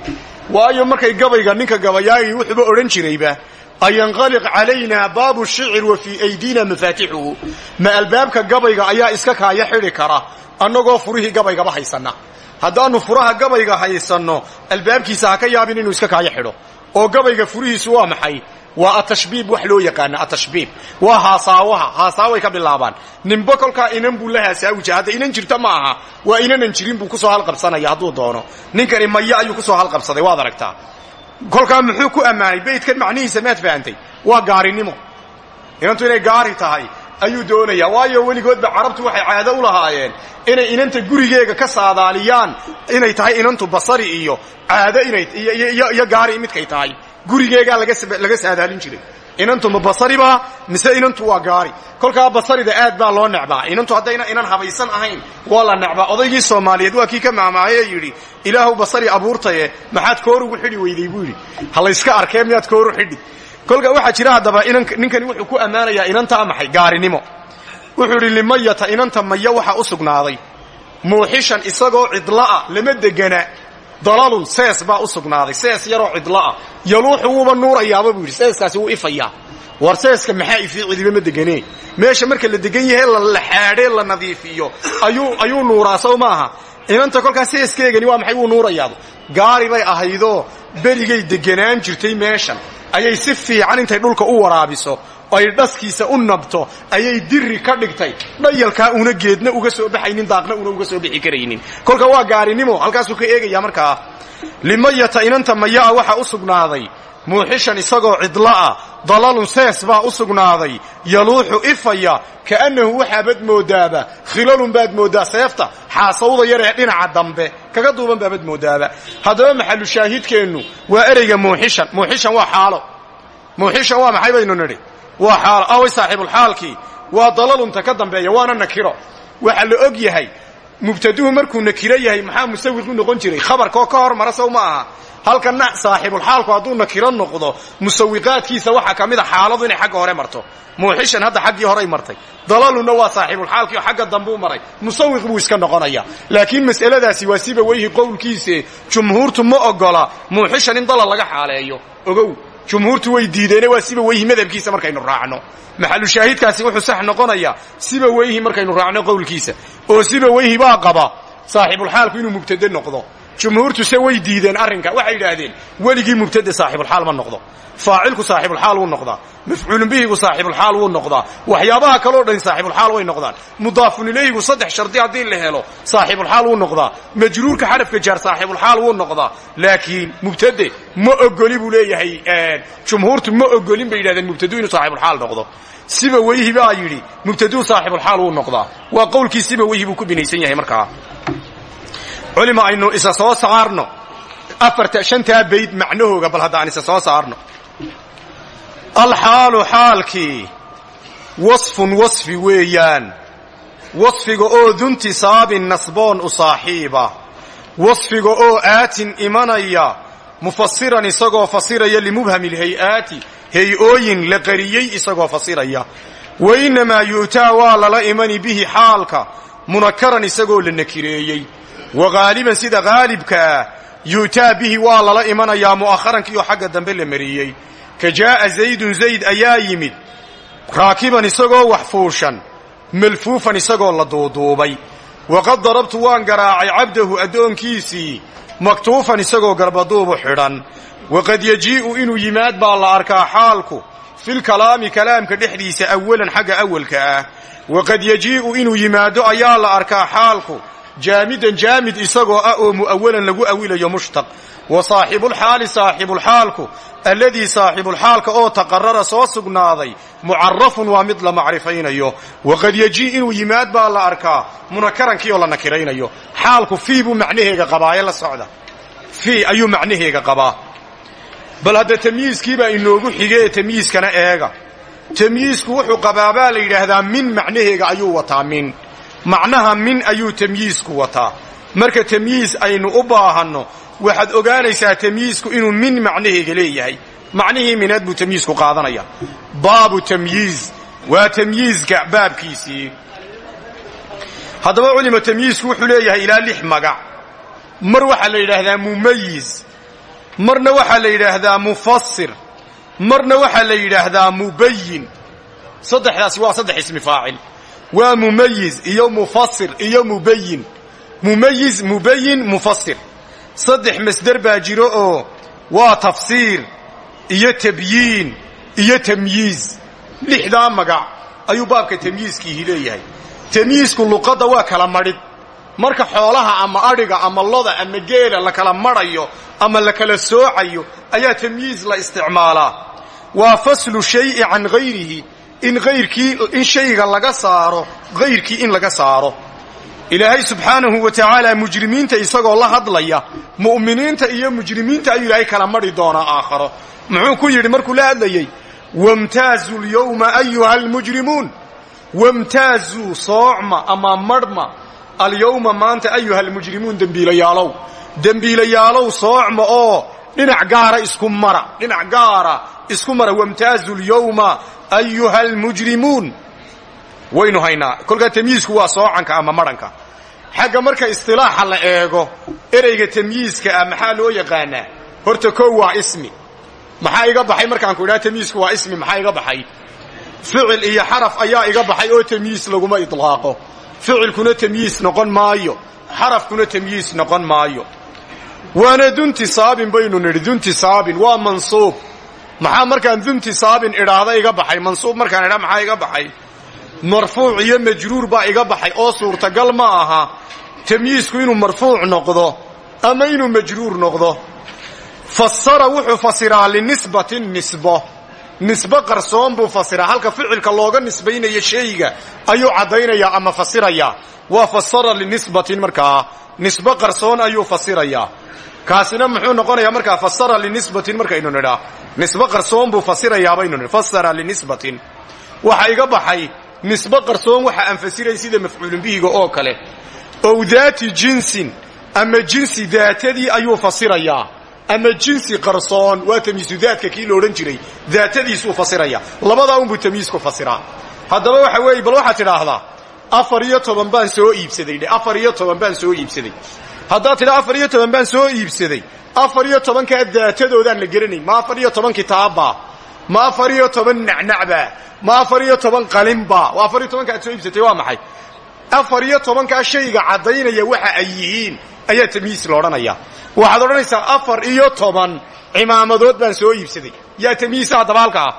Waayo markay gabayga ninka gabayaagii wuxuuba odhan jirayba ayanqaliq calaynaa baabu shicir wa fii aydina mafaatixuhu ma albaabka gabayga ayaa iska kaaya xidhi kara annagoo furihii gabaygaba haysanna. Haddaannu furaha gabayga haysanno albaabkiisa ha ka yaabin inuu iska kaaya xidho. Oo gabayga furihiisu waa maxay waa atashbiib wax loo yaqaana atashbiib waa haasaawaha. Haasaaway ka bilaabaan. Ninba kolkaa inan buu la haasaawi hadda inan jirta ma aha. Waa inanan jirin buu ku soo halqabsanaya hadduu doono. Ninkani maya ayuu ku soo halqabsaday waad aragtaa. Kolkaa muxuu ku ammaanay? Baydkan macnihiisa maad fahantay waa gaarinimo. Inantu inay gaari tahay ayuu doonayaa. Waayo weligoodba carabtu waxay caado u lahaayeen inay inanta gurigeega ka saadaaliyaan inay tahay inantu basari iyo caado iyo gaari midkay tahay gurigeegaa laga saadaalin jiray. Inantu ma basariba mise inantu waa gaari? Kolkaa basarida aad baa loo necbaa. Inantu haddayna inan habaysan ahayn waa la necbaa. Odaygii soomaaliyeed waa kii ka maamaaye yidhi ilaahu basari abuurtaye maxaad koor ugu xidhi weyday buu yidhi. Ha layska arkee miyaad kooru xidhi? Kolka waxaa jira haddaba ninkani wuxuu ku ammaanayaa inantaa maxay? Gaarinimo. Wuxuu idhi inanta maya waxa u sugnaaday. Muuxishan isagoo cidla'a lama degana dalalun sees baa u sugnaaday. Sees yaroo cidla'a yaluuxu wuuba nuurayaaba buu yidhi. Seeskaasi wuu ifayaa war seeska maxaa ifii cidiba ma deganee meesha marka la degan yahay la xaadhee la nadiifiyo. Ayuu nuuraa sow maaha inanta kolkaa seeskeegani waa maxay wuu nuurayaaba gaari bay ahaydoo berigay deganaan jirtay meeshan. Ayay si fiican intay dhulka u waraabiso ay dhaskiisa u nabto ayay diri ka dhigtay. Dhayalkaa una geedna uga soo baxaynin daaqna una uga soo bixi karaynin. Kolka waa gaarinimo halkaasuu ka eegaya markaa limayata inanta mayaa waxa u sugnaaday. Muuxishan isagoo cidla'a dalalun sees baa u sugnaaday. Yaluuxu ifaya ka'annahu waxaabad moodaaba khilalun baad mooddaa seefta xaasawda yaree dhinaca dambe kaga duuban baabad moodaaba haddaba maxalu shaahidkeennu waa ereyga muuxishan muuxishan waa xaalo. Muuxishan waa maxay baynu nidhi away saaxiibulxaalkii waa dalalunta ka dambeeya waana nakiro. Waxa la og yahay mubtaduhu markuu nakiro yahay maxaa musawiq u noqon jiray? Khabarkaoo ka hor mara sow ma aha halkana saaxiibulxaalku hadduu nakiro noqdo musawiqaadkiisa waxaa ka mid a xaaladu inay xagga hore marto. Muuxishan hadda xaggii horay martay. Dalaluna waa saaxiibulxaalkii oo xagga dambuu maray. Musawiq buu iska noqonaya. Laakiin mas'aladaasi waa siba weyhi qowlkiise jumhuurtu ma ogola muuxishan in dalal laga xaaleeyo. Ogow jumhuurtu way diideene waa siba weyhi madhabkiisa markaynu raacno. Maxalu shaahidkaasi wuxuu sax noqonayaa siba weyhi markaynu raacno qowlkiisa. Oo siba weyhi baa qaba saaxiibulxaalku inuu mubtade noqdo. Jumhuurtuse way diideen arrinka waxay yidhaahdeen weligii mubtade saaxibulxaal ma noqdo. Faacilku saaxibulxaal wuu noqdaa mafcuulun bihigu saaxibulxaal wuu noqdaa. Waxyaabaha kaleo dhan saaxibulxaal way noqdaan. Mudaafun ilayhigu saddex shardi haddii la helo saaxibulxaal wuu noqdaa. Majruurka xarafka jaar saaxibulxaal wuu noqdaa. Laakiin mubtade ma ogoli buu leeyahay jumhuurtu ma ogolin bay yidhahdeen mubtadu inuu saaxibulxaal noqdo. Siba weyhi baa yidhi mubtaduu saaxibulxaal wuu noqdaa. Waa qowlkii siba weyhi ku binaysan yahay markaa culima aynu isa soo saarno. Afarta shantaa bayd macnahooga bal haddaan isa soo saarno alxaalu xaalkii wasfun wasfi weeyaan. Wasfiga oo duntisaabin nasboon u saaxiiba. Wasfiga oo aatin imanaya mufasiran isagoo fasiraya limubhami lhay'aati hay'ooyin la qariyey isagoo fasiraya wa innamaa yu'taa waa lala imani bihi xaalka munakaran isagoo la nakireeyey. Wa haaliban sida haalibkaa yu'taa bihi waa lala imanayaa mu'aharankiioo xagga dambe la mariyey ka jaa'a zaydun zayd ayaa yimid. Raakiban isagoo wax fuushan malfuufan isagoo la duuduubay. Waqad darabtu waan garaacay cabdahu addoonkiisii maktuufan isagoo garbaduubu xidhan. Waqad yajii'u inuu yimaad baa la arkaa xaalku filkalaami kalaamka dhexdiisa awalan xagga awalka ah. Waqad yajii'u inuu yimaado ayaa la arkaa xaalku jaamidan jaamid isagoo ah oo mu'awalan lagu awilayo mushtaq. Wa saaxibulxaali saaxibulxaalku alladii saaxibulxaalka oo taqarara soo sugnaaday mucarafun waa mid la macrifaynayo. Waqad yejii inuu yimaad baa la arkaa munakarankii oo la nakiraynayo. Xaalku fii buu macnaheega qabaaye la socda. Fii ayuu macnaheega qabaa. Bal hadda tamyiiskiibaa inoogu xigee tamyiiskana eega. Tamyiisku wuxuu qabaa baa la yidhaahdaa min macnaheega ayuu wataa min. Macnaha min ayuu tamyiisku wataa. Marka tamyiis aynu u baahanno waxaad ogaanaysaa tamyiisku inuu min macnaheega leeyahay. Macnihii minaad buu tamyiisku qaadanaya. Baabu tamyiiz waa tamyiizka baabkiisii. Haddaba culima tamyiisku wuxuu leeyahay ilaa lix magac. Mar waxaa la yidhaahdaa mumayiz. Marna waxaa la yidhaahdaa mufasir marna waxaa la yidhaahdaa mubayin saddexdaasi waa saddex ismi faacil. Waa mumayiz iyo mufasir iyo mubayin mumayiz mubayin mufasir saddex masder baa jiro oo waa tafsiir iyo tabyiin iyo tamyiiz. Lixdaa magac ayuu baabka tamyiiskiihi leeyahay. Tamyiisku luqadda waa kala madhid marka xoolaha ama adhiga ama loda ama geela la kala madhayo ama la kala soocayo ayaa tamyiiz la isticmaalaa. Waa faslu shayi can hayrihi in hayrkii in shayga laga saaro hayrkii in laga saaro ilaahay subxaanahu wa tacaala mujrimiinta isagoo la hadlaya mu'miniinta iyo mujrimiinta ayuu ilaahay kala madhi doonaa aakharo. Muxuu ku yidhi markuu la hadlayey wamtaazuu lyowma ayuha almujrimuun. Wamtaazuu soocma ama madhma alyowma maanta ayuha almujrimuun dembiilayaalow. Dembiilayaalow soocma oo dhinac gaara isku mara dhinac gaara isku mara. Wamtaazu lyowma ayuha almujrimuun waynu haynaa. Kolkaa tamyiisku waa soocanka ama madhanka xagga marka istilaaxa la eego ereyga tamyiiska ah maxaa loo yaqaanaa? Horta kow waa ismi. Maxaa iga baxay? Markaanku idhaha tamyiisku waa ismi maxaa iga baxay? Ficil iyo xaraf ayaa iga baxay oo tamyiis laguma idlaaqo. Ficilkuna tamyiis noqon maayo. Xarafkuna tamyiis noqon maayo. Waana duntisaabin baynu nidhi duntisaabin waa mansuub. Maxaa markaan duntisaabin idhaahda iga baxay? Mansuub markaan idhaa maxaa iga baxay marfuuc iyo majruur baa iga baxay oo suurtagal ma aha tamyiisku inuu marfuuc noqdo ama inuu majruur noqdo. Fasara wuxuu fasiraa linisbatin nisbo. Nisbo qarsoon buu fasiraa halka ficilka looga nisbaynayo shayga ayuu caddaynayaa ama fasirayaa waa fasara linisbatin markaa nisbo qarsoon ayuu fasirayaa kaasina muxuu noqonayaa markaa fasara linisbatin markaynu nidhaa. Nisbo qarsoon buu fasirayaa baynu nidh fasara linisbatin. Waxa iga baxay nisbo qarsoon waxa aan fasiray sida mafcuulun bihiga oo kale. Ow daati jinsin ama jinsi daatadii ayuu fasirayaa ama jinsi qarsoon waa tamyiisu daadka kii la odhan jiray daatadiisuu fasiraya. Labadaa unbuu tamyiisku fasiraa. Haddaba waxa weeye bal waxaad tidhaahdaa afar baan soo iibsaday dhe afar baan soo iibsaday. Haddaad tidhaa afar baan soo iibsaday afar iyo tobankaa la geranayn ma afar iyo ma afar iyo toban nacnacbaa ma afar iyo toban qalinbaa waa afar iyo tobanka aad soo iibsatay waa maxay? Afar iyo tobankaa shayga caddaynaya waxa ay yihiin ayaa tamyiis la odhanaya. Waxaad odhanaysaa afar iyo toban cimaamadood baan soo iibsaday. Yaa tamyiisa haddaba halka ah?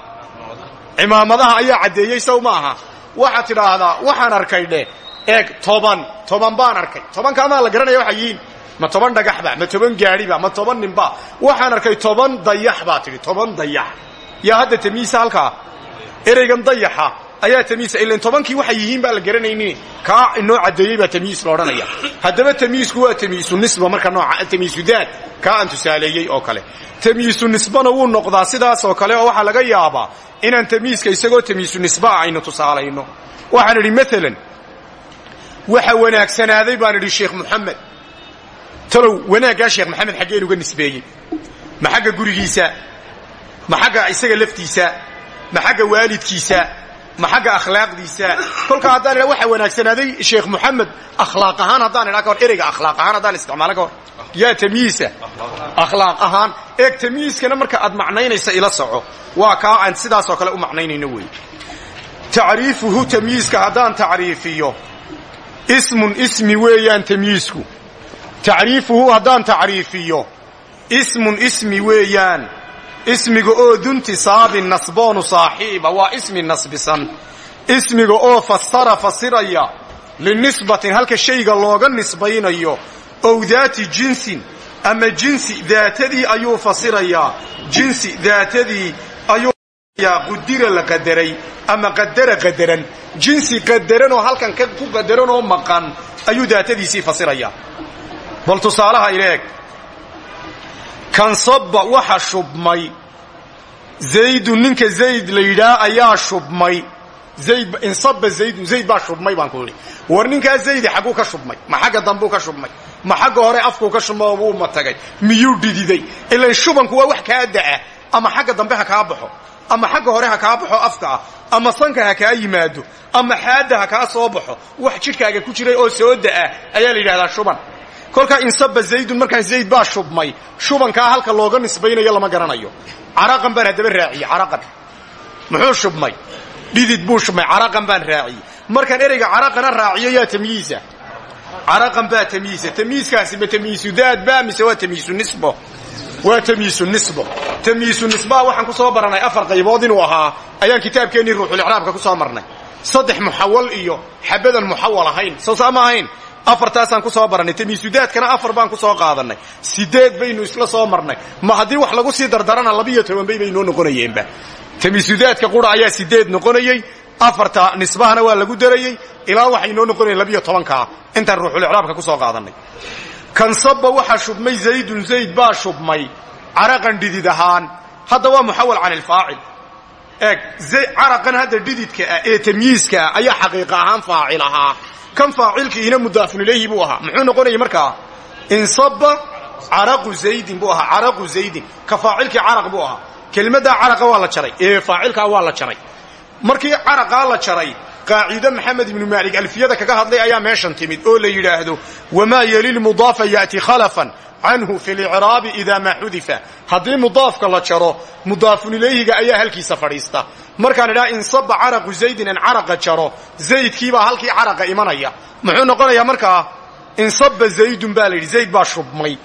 Cimaamadaha ayaa caddeeyey sow ma aha. Waxaad tidhaahdaa waxaan arkay dheh eeg toban toban baan arkay. Tobankaamaa la garanaya waxay yihiin. Ma toban dhagaxba ma toban gaadhiba ma toban ninba waxaan arkay toban dayax baa tidhi toban dayax yaa hadda tamyiisa halkaa ereygan dayaxa. Ayaa tamyiisa ilan tobankii waxay yihiin baa la garanaynin kaa inoo caddeeyey baa tamyiis la odhanaya. Haddaba tamyiisku waa tamyiisu nisba marka nooca tamyiisu daad. Kaa aan tusaaleeyey oo kale. Tamyiisu nisbana wuu noqdaa sidaas oo kale oo waxaa laga yaabaa inaan tamyiiska isagoo tamyiisu nisbaa aynu tusaalayno. Waxaan idhi maalan waxa wanaagsanaaday baan idhi sheekh moxamed talow wanaaggaa sheekh maxamed xaggeen uga nisbeeyey. Ma xagga gurigiisa ma xagga isaga laftiisa ma xagga waalidkiisa ma xagga akhlaaqdiisa. Kolkaa haddaan idha waxa wanaagsanaaday sheekh moxamed akhlaaq ahaan haddaan idhaa ka hor akhlaaq ahaan haddaan isticmaalo ka hor. Yaa akhlaaq ahaan. Eeg tamyiiskana marka aad macnaynaysa ila soco. Waa kaa aan sidaasoo kale u macnaynayno weeye tacriifuhu tamyiiska haddaan tacriifiyo. Ismun ismi weeyaan tamyiisku tacriifuhu haddaan tacriifiyo. Ismun ismi weeyaan ismiga oo duntisaabin nasboonu saaxiiba waa ismi nasbisan. Ismiga oo fasara fasiraya linisbatin halka shayga looga nisbaynayo ow daati jinsin ama jinsi daatadii ayuu fasirayaa jinsi daatadii ayuu qudira la qadaray ama qadara qadaran. Jinsi qadaranoo halkan ku qadaranoo maqan ayuu daatadiisii fasirayaa bal tusaalaha ileeg kansabba waxa shubmay. Zaydun ninka zayd la yidhaah ayaa shubmay. Insaba zaydun zayd baa shubmay baan ku idhi. War ninkaa zaydi xagguu ka shubmay ma xagga dambuu ka shubmay ma xagga hore afkuu ka shubmay wuu matagay miyuu dhididay ilan shubanku waa wax kaa da'a ama xagga dambe ha kaa baxo ama xagga hore ha kaa baxo afka ah ama sanka ha kaa yimaado ama xaadda ha kaa soo baxo wax jidhkaaga ku jiray oo soo da'a ayaa la yidhahdaa shuban kolkaa insaba zaydun markaan zayd baa shubmay. Shubankaa halka looga nisbaynayo lama garanayo. Caraqan baan haddaba raaciyey caraqan. Muxuu shubmay? Dhidid buu shubmay caraqan baan raaciyey. Markaan ereyga caraqana raaciyo yaa tamyiisa caraqan baa tamyiisa tamyiiskaasi ma tamyiisu daad baa mise waa tamyiisu nisbo? Waa tamyiisu nisbo. Tamyiisu nisbaha waxaan ku soo baranay afar qaybood inuu ahaa. Ayaan kitaabkeennii ruuxulicraabka ku soo marnay. Saddex muxawal iyo xabadan muxawal ahayn. Soo saa ma ahayn afartaasaan ku soo barannay tamyiisudaadkana afar baan ku soo qaadannay sideed baynu isla soo marnay. Ma haddii wax lagu sii dardarana labiyo toban bay bay noo noqonayeenba tamyiisudaadka qura ayaa sideed noqonayey afarta nisbahana waa lagu darayey ilaa waxay noo noqonayeen labiyo tobankaa. Intaan ruuxulicraabka ku soo qaadannay kansabba waxaa shubmay zaydun zayd baa shubmay caraqan dhidid ahaan. Hadda waa muxawal can ilfaacil eeg caraqan hadda dhididka ah ee tamyiiska ah ayaa xaqiiqa ahaan faacil ahaa. Kan faacilkiina mudaafun ilayhi buu ahaa. Muxuu noqonayay markaa insaba caraqu zaydin buu ahaa. Caraqu zaydin. Ka faacilkii caraq buu ahaa. Kelmaddaa caraqa waa la jaray. Ee faacilkaa waa la jaray. Markii caraqaa la jaray qaaciide maxamed ibnu maalik alfiyada kaga hadlay ayaa meeshan timid oo la yidhaahdo wamaa yeli lmudaafa ya'ti khalafan canhu fi licraabi idaa maa xudifa. Haddii mudaafka la jaro mudaafun ilayhiga ayaa halkiisa fadhiista. Markaan idhaha insaba caraqu zaydin an caraqa jaro zaydkiibaa halkii caraqa imanaya. Muxuu noqonayaa markaa insaba zaydun baa la yidhi zayd baa shubmay.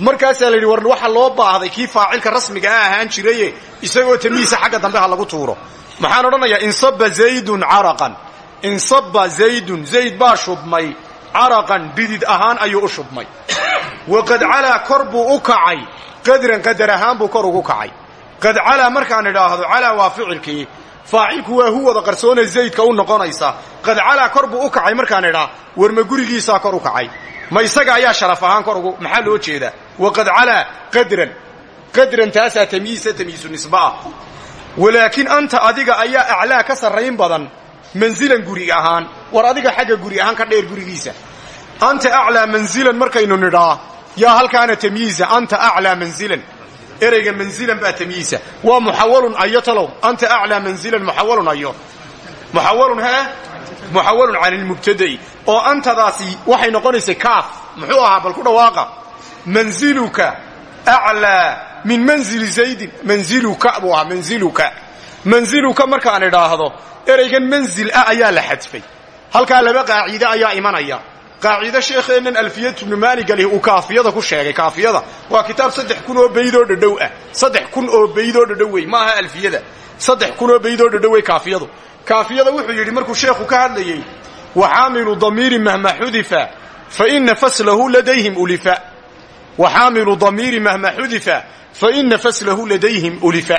Markaasaa la yidhi war waxa loo baahday kii faacilka rasmiga a ahaan jiraye isagoo tamyiisa xagga dambe ha lagu tuuro. Maxaan odhanayaa insaba zaydun caraqan insaba zaydun zayd baa shubmay caraqan dhidid ahaan ayuu u shubmay waqad calaa kor buu u kacay qadran qadar ahaan buu kor ugu kacay qad calaa markaan idhaahdo calaa waa ficilkii faacilku waa huwada qarsoone zaydka u noqonaysa qad calaa kor buu u kacay markaan idhaa warma gurigiisaa kor u kacay ma isaga ayaa sharaf ahaan kor ugu maxaa loo jeedaa waqad calaa qadran qadran taasaa tamyiisa tamyiisu nisba ah walaakiin anta adiga ayaa aclaa ka sarrayn badan manzilan guri ahaan war adiga xagga guri ahaan ka dheer gurigiisa anta aclaa manzilan markaynu yaa halkaana tamyiiza anta aclaa manzilan ereyga manzilan baa tamyiisa waa muxawalun ayo talow anta aclaa manzilan muxawalun ayo muxawalun hee muxawalun can ilmubtada'i oo antadaasi waxay noqonaysay kaaf muxuu ahaa bal ku dhawaaqa manziluka aclaa min manzili zaydin manziluka buu ahaa manziluka manziluka markaan idhaahdo ereygan manzil ah ayaa la xadfay halkaa laba qaaciide ayaa imanaya qaaciide sheekheennan alfiyat ibnu maaligalih uu kaafiyada ku sheegay. Kaafiyada waa kitaab saddex kun oo baydoo dhadhow ah. Saddex kun oo baydoo dhadhow wey ma aha alfiyada. Saddex kun oo baydoo dhadhow wey kaafiyadu. Kaafiyada wuxuu yidhi markuu sheekhu ka hadlayey waxaamilu damiiri mahma xudifa faina faslahu ladayhim ulifa. Waxaamilu damiiri mahma xudifa faina faslahu ladayhim ulifa.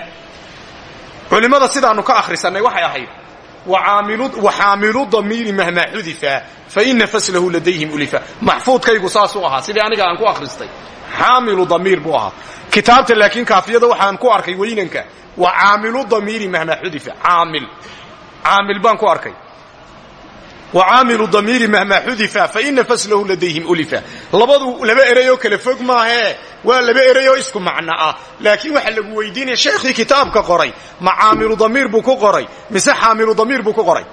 Culimmada sidaanu ka akhrisannay waxay ahayd waxaamilu damiiri mahmaa xudifa faina faslahu ladayhim ulifa maxfuudkaygu saasuu ahaa sidii aniga aan ku akhristay xaamilu damiir buu ahaa kitaabta laakiin kaafiyada waxaan ku arkay weynanka wa caamilu damiiri mahmaa xudifa caamil caamil baan ku arkay wa caamilu damiiri mahmaa xudifa faina faslahu ladayhim ulifa labadu laba ereyoo kala fog maahee waa laba ereyoo isku macno ah laakiin waxaa lagu weydiinaya sheekhii kitaabka qoray ma caamilu damiir buu ku qoray mise xaamilu damiir buu ku qoray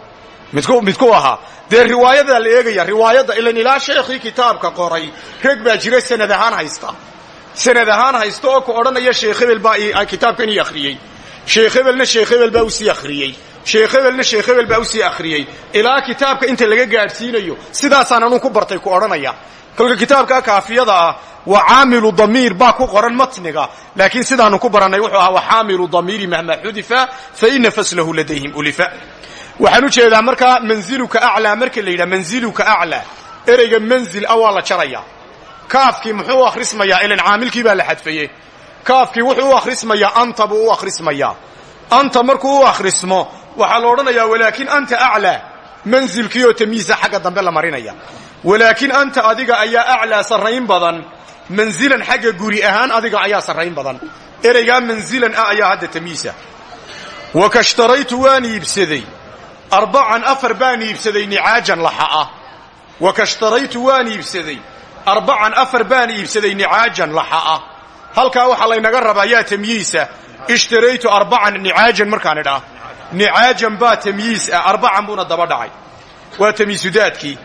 midku ahaa dee riwaayadaa la eegaya riwaayadda ilan ilaa sheekhii kitaabka qoray rag baa jira sanad ahaan haysta sanad ahaan haysta oo ku odhanaya sheekh hebel baa kitaabkan sheekh hebelna sheekh hebel baa u sii akhriyey. Ilaa kitaabka inta laga gaadhsiinayo sidaasaan anuu ku bartay ku odhanaya. Kolka kitaabka kaafiyada ah waa caamilu damiir baa ku qoran matniga. Laakiin sidaanu ku barannay wuxuu ahaa waxaamilu damiiri mahma xudifa faina faslahu ladayhim ulifa. Waxaan u jeedaa markaa manziluka aclaa marka la yidhaha manziluka aclaa. Ereyga manzil ah waa la jarayaa kaafkii muxuu u akhrismayaa? Ilan caamilkii baa la xadfaye kaafkii wuxuu u akhrismayaa? Anta buu u akhrismayaa. Anta markuu u akhrismo waxaa la odhanayaa walaakin anta aclaa manzilkii oo tamyiisa xagga dambe la marinaya. Walaakin anta adiga ayaa aclaa sarrayn badan. Manzilan xagga guri ahaan adiga ayaa sarrayn badan. Ereygaa manzilan ah ayaa hadda tamyiisa wakashtaraytu waan iibsaday arbacan afar baan iibsaday nicaajan laxa ah. Wakashtaraytu waan iibsaday arbacan afar baan iibsaday nicaajan laxa ah. Halkaa waxaa laynaga rabaa yaa tamyiisa ishtaraytu arbacan nicaajan markaan idhaa nicaajan baa tamyiis ah arbacan buuna daba dhacay waa tamyiisudaadkii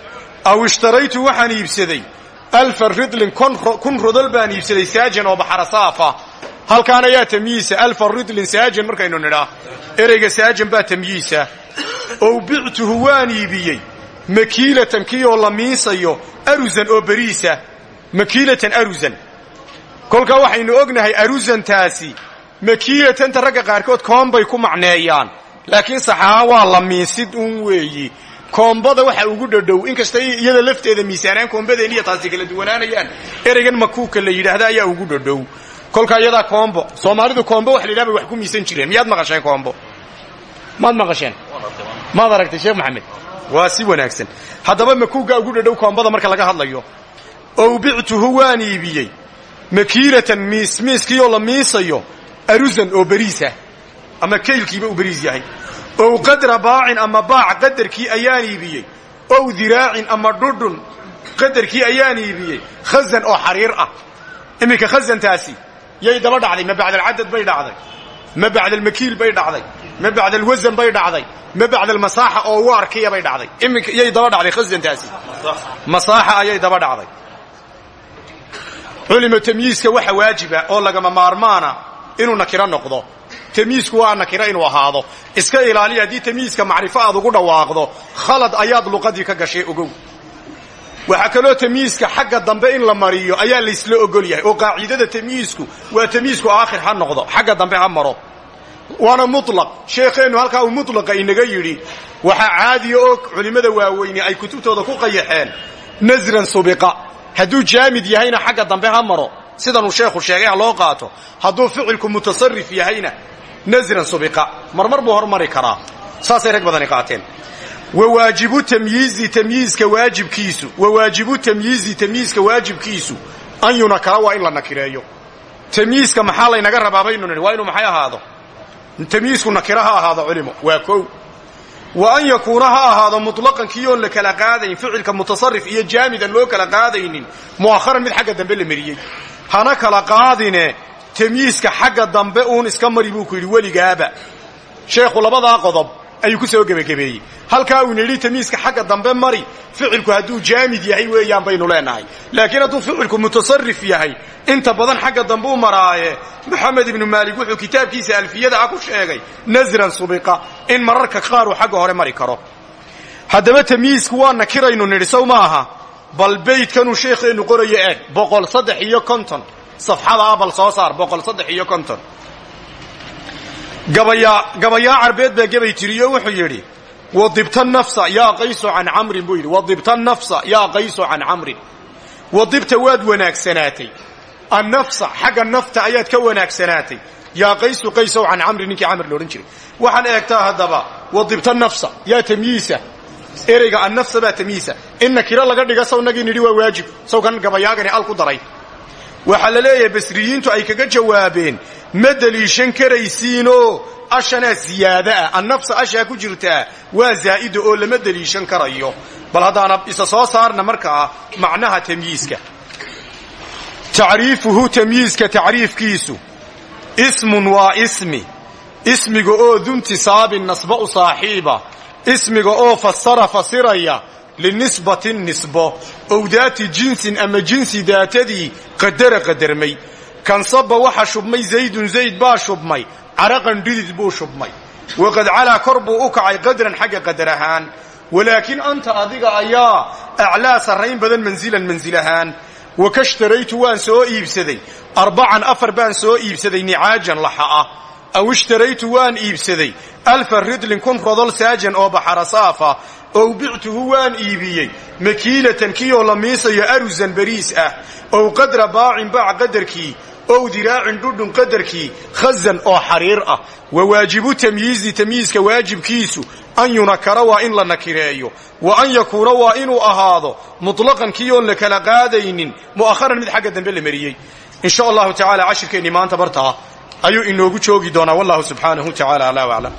aw ishtaraytu waxaan iibsaday alfa ridlin kun rodol baan iibsaday saajan oo baxarasaafa halkaan ayaa tamyiisa alfa ridlin saajan markaynu nidhaa ereyga saajan baa tamyiisa ow bictuhu waan iibiyey makiilatan kii oo la miisayo arusan oo beriisa makiilatan arusan kolkaa waxaynu ognahay arusantaasi makiilatanta ragga qaarkood koombay ku macneeyaan laakiin saxahaan waa la miisid uun weeyi. Koombada waxa ugu dhadhow inkasta iyada lafteeda miisaanaan koombadeen iyo taasi kala duwanaanayaan ereygan makuuka la yidhaahda ayaa ugu dhadhow. Kolkaa iyadaa koombo soomaalidu koombo wax la yidhaha bay wax ku miisan jireen. Miyaad maqasheen koombo? Maad maqasheen? Maad aragtay sheekh maxamed? Waa si wanaagsan. Haddaba makuuga ugu dhadhow koombada marka laga hadlayo ow bictuhu waan iibiyey. Makiilatan miis miiskiioo la miisayo arusan oo beriisah ama kaylkiiba uu beriis yahay. Ow qadra baacin ama baac qadarkii ayaan iibiyey. Ow diraacin ama dhudhun qadarkii ayaan iibiyey. Khazan oo xariir ah. Iminka khazantaasi yay daba dhacday. Ma bacda alcadad bay dhacday. Ma bacda almakiil bay dhacday. Ma bacda alwasan bay dhacday. Ma bacda almasaaxa oo waarkiya bay dhacday. Iminka yay daba dhacday khazantaasi. Masaaxa ayay daba dhacday. Culima tamyiiska waxa waajiba oo lagama maarmaana inuu nakiro noqdo tamyiisku waa nakiro inuu ahaado. Iska ilaaliya haddii tamyiiska macrifo ugu dhawaaqdo khalad ayaad luqadii ka gashay ogow. Waxaa kaloo tamyiiska xagga dambe in la mariyo ayaa laysla ogol yahay. Oo qaacidada tamyiisku waa tamyiisku aakhir ha noqdo xagga dambe ha maro. Waana mulaq sheekheennu halkaa uu mulaqa inaga yidhi waxaa caadiya oo culimmada waaweyni ay kutubtooda ku qayaxeen. Nasran subiqa. Hadduu jaamid yahayna xagga dambe ha maro. Sidanuu sheekhu sheegay loo qaato. Hadduu ficilku mutasarif yahayna nasran subiqa marmar buu hormari karaa saasay rag badani qaateen wawaajibu tamyiizi tamyiiska waajibkiisu wawaajibu tamyiizi tamyiiska waajibkiisu an yunakara waa in la nakireeyo tamyiiska maxaa laynaga rabaa baynu nidhi waa inuu maxay ahaado tamyiisku nakira ha ahaado culimo waa kow wa an yakuuna ha ahaado mutlaqan kii oon la kala qaadayn ficilka mutasarif iyo jaamidan loo kala qaadaynin mu'aharan mid xagga tamyiiska xagga dambe uun iska mari buu ku yidhi weligaaba. Sheekhu labadaa qodob ayuu ku soo gebagebeeyey halkaa uuna yidhi tamyiiska xagga dambe mari ficilku hadduu jaamid yahay weeyaan baynu leenahay. Laakiin hadduu ficilku mutasarif yahay inta badan xagga dambe u maraaye. Maxamed ibnu maalik wuxuu kitaabkiisa alfiyada ah ku sheegay nasran subiqa in mararka qaar uu xagga hore mari karo. Haddaba tamyiisku waa nakiraynu nidhi maaha bal beydkanuu sheekheennu qorayo eeg boqol safxada bal soo saar boqol saddex iyo konton. Baa gebay tiriyo wuxuu yidhi wadibta nafsa yaa qayso can camrin buu wadibta nafsa yaa qayso can camrin. Wadibta waad wanaagsanaatay. Annafsa xagga nafta ayaad ka wanaagsanaatay. Yaa qaysu qaysow can camrin ninkii camr loodhan jiray. Waxaan eegtaa haddaba wadibta nafsa yaa tamyiisa. Ereyga annafsa baa tamyiisa. In nakiro laga dhiga sawnagii nidhi waa waajib. Sawkan gabayaagani al ku daray waxaa la leeyahay basriyiintu ay kaga jawaabeen ma deliishan karaysiinoo ashanaa ziyaada ah annafsa ashaa ku jirtaa waa zaa'ida oo lama deliishan karayo. Bal haddaana isa soo saarna markaa macnaha tamyiiska. Tacriifuhu tamyiiska tacriifkiisu ismun waa ismi. Ismiga oo duntisaabin nasba u saaxiiba. Ismiga oo fasara fasiraya linisbatin nisbo ow daati jinsin ama jinsi daatadii qadara qadarmay kansaba waxa shubmay zaydun zayd baa shubmay caraqan dhidid buu shubmay waqad calaa kor buu u kacay qadran xagga qadar ahaan walaakiin anta adiga ayaa aclaa sarrayn badan mansilan mansil ahaan wakashtaraytu waan soo iibsaday arbacan afar baan soo iibsaday nicaajan laxa ah aw ishtaraytu waan iibsaday alfa ridlin kun rodol saajan oo baxarasaafa ow bictuhu waan iibiyey makiilatan kiyoo la miisayo arusan bariis ah. Ow qadra baacin baac qadarkii ow diraacin dhudhun qadarkii khazan oo xariir ah. Wa waajibu tamyiizi tamyiiska waajibkiisu an yunakara waa in la nakireeyo. Wa an yakuuna waa inuu ahaado mutlaqan kiyoon la kala qaadaynin mu'aharan mid xagga dambe la mariyey. In sha allahu tacala cashirkeennii maanta bartaa ayuu inoogu joogi doonaa wallahu subxaanahu tacala alaa aclam